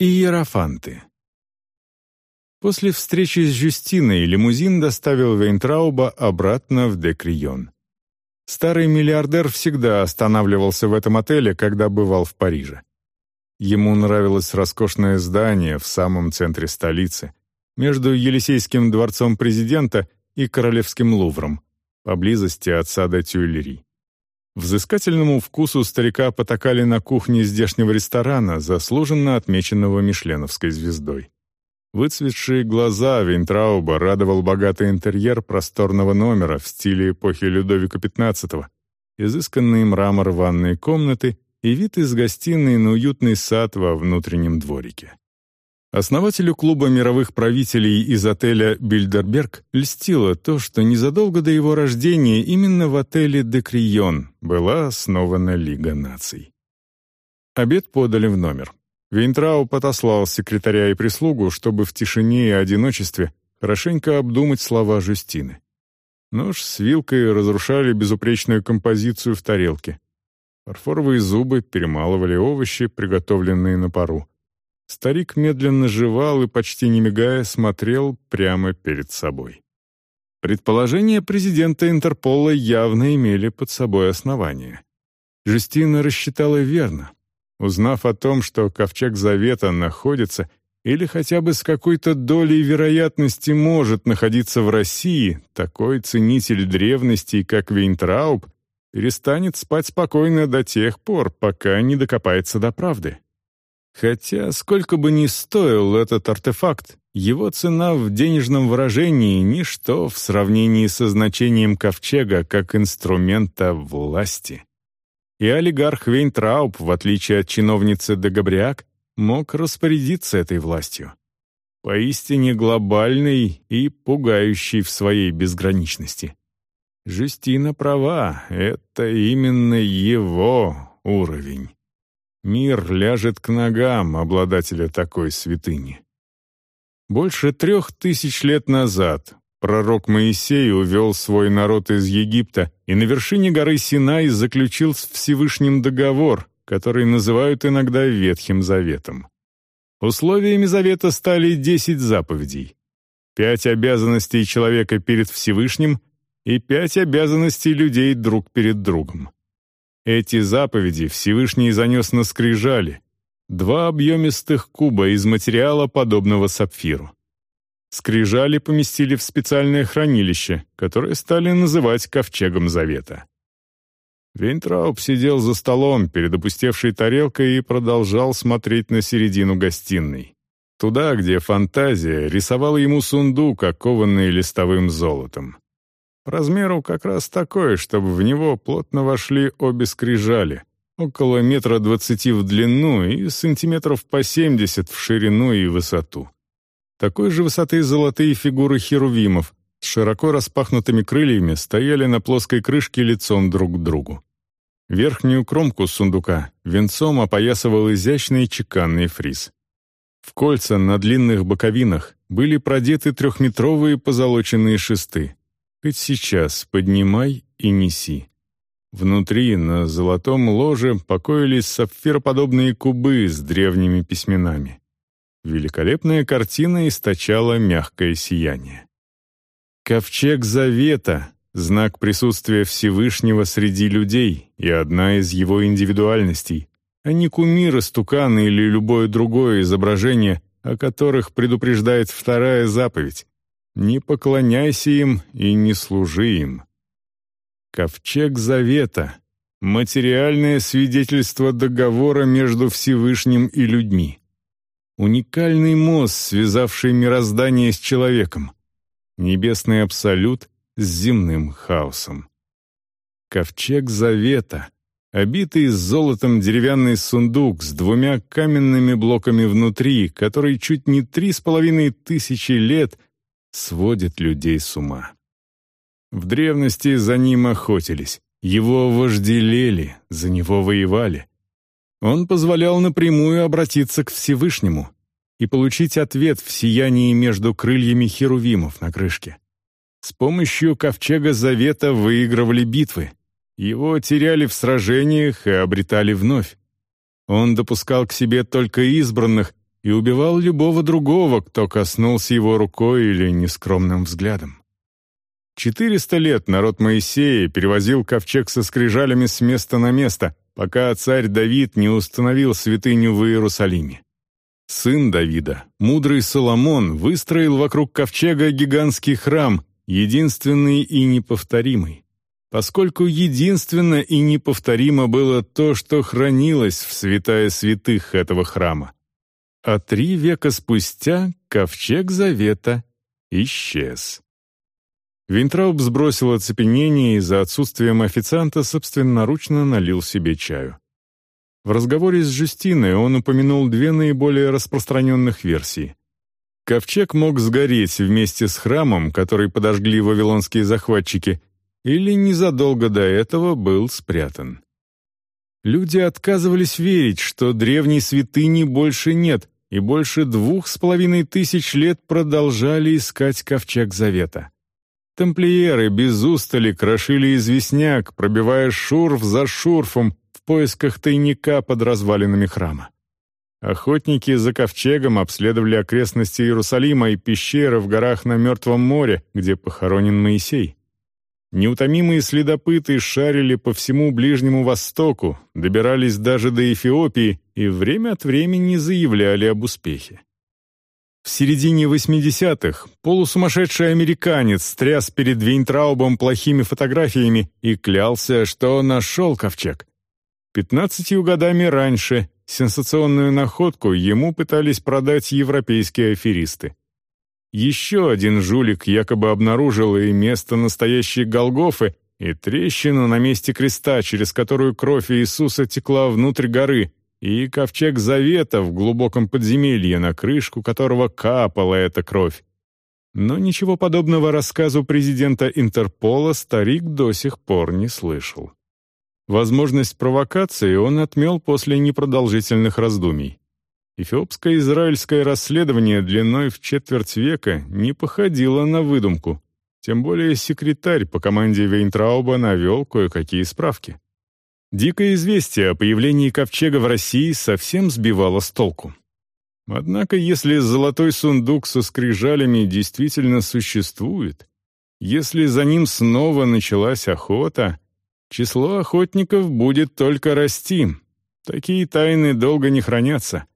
Иерофанты. После встречи с Жюстиной лимузин доставил Вейнтрауба обратно в Декрион. Старый миллиардер всегда останавливался в этом отеле, когда бывал в Париже. Ему нравилось роскошное здание в самом центре столицы, между Елисейским дворцом президента и Королевским Лувром, поблизости от сада Тюильри. Взыскательному вкусу старика потакали на кухне здешнего ресторана, заслуженно отмеченного мишленовской звездой. Выцветшие глаза Винтрауба радовал богатый интерьер просторного номера в стиле эпохи Людовика XV, изысканный мрамор ванной комнаты и вид из гостиной на уютный сад во внутреннем дворике. Основателю клуба мировых правителей из отеля «Бильдерберг» льстило то, что незадолго до его рождения именно в отеле «Декрион» была основана Лига наций. Обед подали в номер. Вейнтрау потослал секретаря и прислугу, чтобы в тишине и одиночестве хорошенько обдумать слова Жюстины. Нож с вилкой разрушали безупречную композицию в тарелке. Фарфоровые зубы перемалывали овощи, приготовленные на пару. Старик медленно жевал и, почти не мигая, смотрел прямо перед собой. Предположения президента Интерпола явно имели под собой основания. Жюстина рассчитала верно. Узнав о том, что Ковчег Завета находится или хотя бы с какой-то долей вероятности может находиться в России, такой ценитель древностей, как Вейнтрауб, перестанет спать спокойно до тех пор, пока не докопается до правды. Хотя, сколько бы ни стоил этот артефакт, его цена в денежном выражении — ничто в сравнении со значением ковчега как инструмента власти. И олигарх Вейнтрауб, в отличие от чиновницы Дегабриак, мог распорядиться этой властью. Поистине глобальный и пугающий в своей безграничности. Жюстина права, это именно его уровень. Мир ляжет к ногам обладателя такой святыни. Больше трех тысяч лет назад пророк Моисей увел свой народ из Египта и на вершине горы Синай заключил с Всевышним договор, который называют иногда Ветхим Заветом. Условиями Завета стали десять заповедей. Пять обязанностей человека перед Всевышним и пять обязанностей людей друг перед другом. Эти заповеди Всевышний занес на скрижали, два объемистых куба из материала, подобного сапфиру. Скрижали поместили в специальное хранилище, которое стали называть Ковчегом Завета. Вейнтрауб сидел за столом перед опустевшей тарелкой и продолжал смотреть на середину гостиной. Туда, где фантазия рисовала ему сундук, окованный листовым золотом размеру как раз такой, чтобы в него плотно вошли обе скрижали, около метра двадцати в длину и сантиметров по семьдесят в ширину и высоту. Такой же высоты золотые фигуры херувимов с широко распахнутыми крыльями стояли на плоской крышке лицом друг к другу. Верхнюю кромку сундука венцом опоясывал изящный чеканный фриз. В кольца на длинных боковинах были продеты трехметровые позолоченные шесты, Хоть сейчас поднимай и неси. Внутри, на золотом ложе, покоились сапфироподобные кубы с древними письменами. Великолепная картина источала мягкое сияние. Ковчег Завета — знак присутствия Всевышнего среди людей и одна из его индивидуальностей, а не кумир, стукан или любое другое изображение, о которых предупреждает вторая заповедь не поклоняйся им и не служи им. Ковчег Завета — материальное свидетельство договора между Всевышним и людьми. Уникальный мост, связавший мироздание с человеком. Небесный абсолют с земным хаосом. Ковчег Завета — обитый золотом деревянный сундук с двумя каменными блоками внутри, который чуть не три с половиной тысячи лет — сводит людей с ума. В древности за ним охотились, его вожделели, за него воевали. Он позволял напрямую обратиться к Всевышнему и получить ответ в сиянии между крыльями херувимов на крышке. С помощью ковчега Завета выигрывали битвы, его теряли в сражениях и обретали вновь. Он допускал к себе только избранных и убивал любого другого, кто коснулся его рукой или нескромным взглядом. Четыреста лет народ Моисея перевозил ковчег со скрижалями с места на место, пока царь Давид не установил святыню в Иерусалиме. Сын Давида, мудрый Соломон, выстроил вокруг ковчега гигантский храм, единственный и неповторимый. Поскольку единственно и неповторимо было то, что хранилось в святая святых этого храма. А три века спустя ковчег завета исчез. Винтрауб сбросил оцепенение и за отсутствием официанта собственноручно налил себе чаю. В разговоре с Жюстиной он упомянул две наиболее распространенных версии. Ковчег мог сгореть вместе с храмом, который подожгли вавилонские захватчики, или незадолго до этого был спрятан. Люди отказывались верить, что древней святыни больше нет, и больше двух с половиной тысяч лет продолжали искать Ковчег Завета. Тамплиеры без устали крошили известняк, пробивая шурф за шурфом в поисках тайника под развалинами храма. Охотники за ковчегом обследовали окрестности Иерусалима и пещеры в горах на Мертвом море, где похоронен Моисей. Неутомимые следопыты шарили по всему Ближнему Востоку, добирались даже до Эфиопии и время от времени заявляли об успехе. В середине 80-х полусумасшедший американец тряс перед Вейнтраубом плохими фотографиями и клялся, что нашел ковчег. Пятнадцатью годами раньше сенсационную находку ему пытались продать европейские аферисты. Еще один жулик якобы обнаружил и место настоящей Голгофы, и трещину на месте креста, через которую кровь Иисуса текла внутрь горы, и ковчег завета в глубоком подземелье, на крышку которого капала эта кровь. Но ничего подобного рассказу президента Интерпола старик до сих пор не слышал. Возможность провокации он отмел после непродолжительных раздумий. Эфиопское израильское расследование длиной в четверть века не походило на выдумку, тем более секретарь по команде Вейнтрауба навел кое-какие справки. Дикое известие о появлении ковчега в России совсем сбивало с толку. Однако, если золотой сундук со скрижалями действительно существует, если за ним снова началась охота, число охотников будет только расти. Такие тайны долго не хранятся.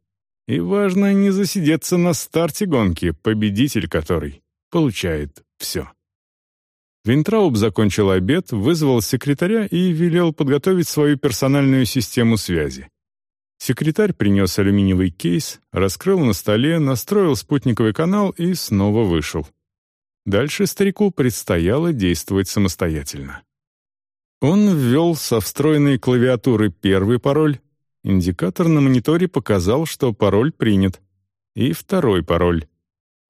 И важно не засидеться на старте гонки, победитель которой получает все. Винтрауб закончил обед, вызвал секретаря и велел подготовить свою персональную систему связи. Секретарь принес алюминиевый кейс, раскрыл на столе, настроил спутниковый канал и снова вышел. Дальше старику предстояло действовать самостоятельно. Он ввел со встроенной клавиатуры первый пароль, индикатор на мониторе показал, что пароль принят, и второй пароль.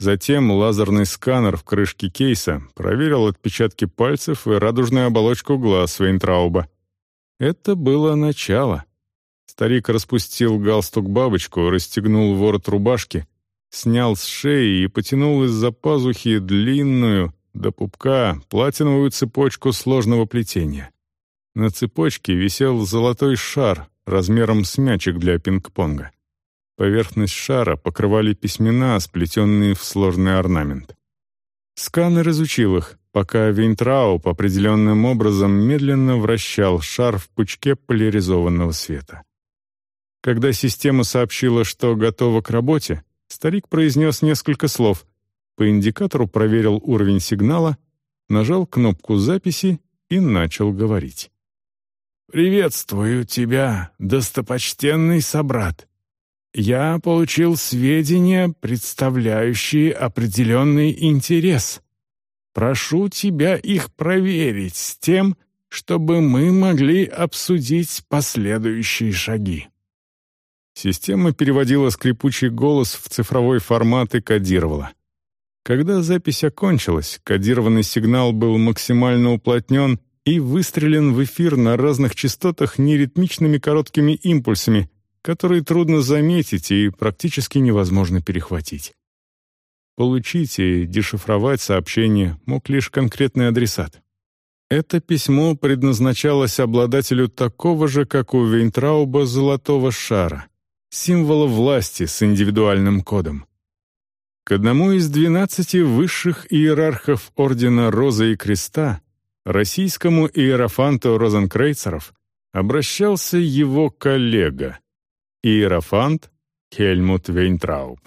Затем лазерный сканер в крышке кейса проверил отпечатки пальцев и радужную оболочку глаз Вейнтрауба. Это было начало. Старик распустил галстук-бабочку, расстегнул ворот рубашки, снял с шеи и потянул из-за пазухи длинную, до пупка, платиновую цепочку сложного плетения. На цепочке висел золотой шар размером с мячик для пинг-понга. Поверхность шара покрывали письмена, сплетенные в сложный орнамент. Сканер изучил их, пока Вейнтрауп определенным образом медленно вращал шар в пучке поляризованного света. Когда система сообщила, что готова к работе, старик произнес несколько слов, по индикатору проверил уровень сигнала, нажал кнопку записи и начал говорить. «Приветствую тебя, достопочтенный собрат. Я получил сведения, представляющие определенный интерес. Прошу тебя их проверить с тем, чтобы мы могли обсудить последующие шаги». Система переводила скрипучий голос в цифровой формат и кодировала. Когда запись окончилась, кодированный сигнал был максимально уплотнен и выстрелен в эфир на разных частотах неритмичными короткими импульсами, которые трудно заметить и практически невозможно перехватить. Получить и дешифровать сообщение мог лишь конкретный адресат. Это письмо предназначалось обладателю такого же, как у Вейнтрауба, золотого шара. символа власти с индивидуальным кодом. К одному из двенадцати высших иерархов Ордена Розы и Креста, российскому иерофанту Розенкрейцеров, обращался его коллега, иерофант Хельмут Вейнтрауб.